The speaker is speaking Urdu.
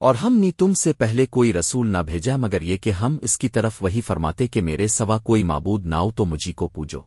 اور ہم نے تم سے پہلے کوئی رسول نہ بھیجا مگر یہ کہ ہم اس کی طرف وہی فرماتے کہ میرے سوا کوئی معبود ناؤ تو مجھی کو پوجو۔